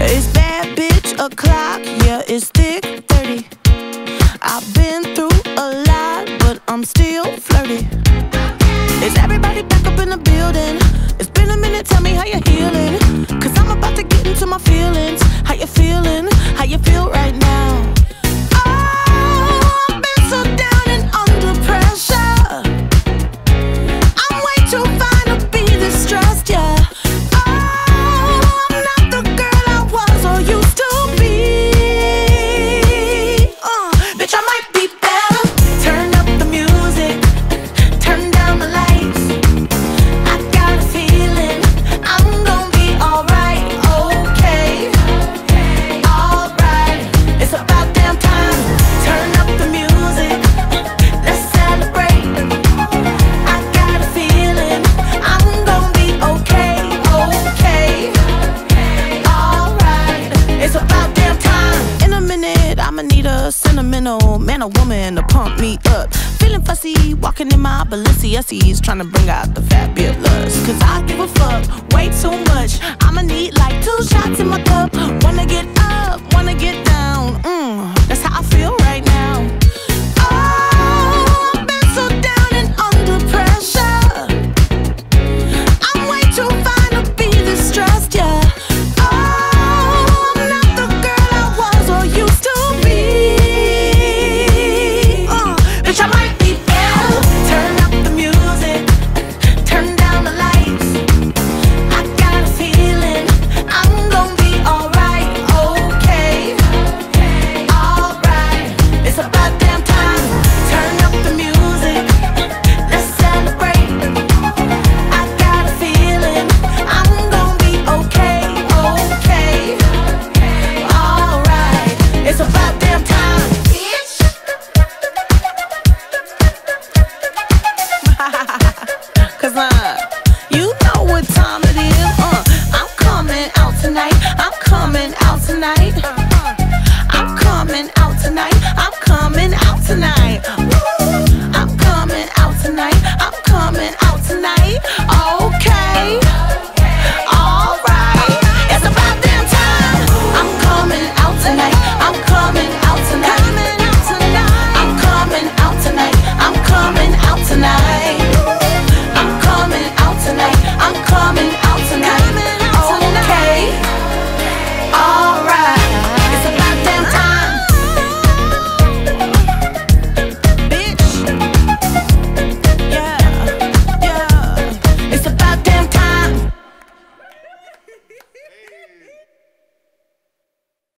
It's bad bitch o'clock, yeah, it's thick 30. I've been through a lot, but I'm still flirty. Is everybody back up in the building? It's been a minute, tell me how you're healing. Cause I'm a sentimental man or woman to pump me up. Feeling fussy, walking in my Balenciennes, trying to bring out the fabulous. Cause I give a fuck way too much. I'ma need tonight. I'm coming out tonight. I'm coming out tonight. I'm coming out tonight. I'm coming out tonight. Okay. Alright. It's about damn time. I'm coming out tonight. I'm coming out tonight. I'm coming out tonight. I'm coming out tonight.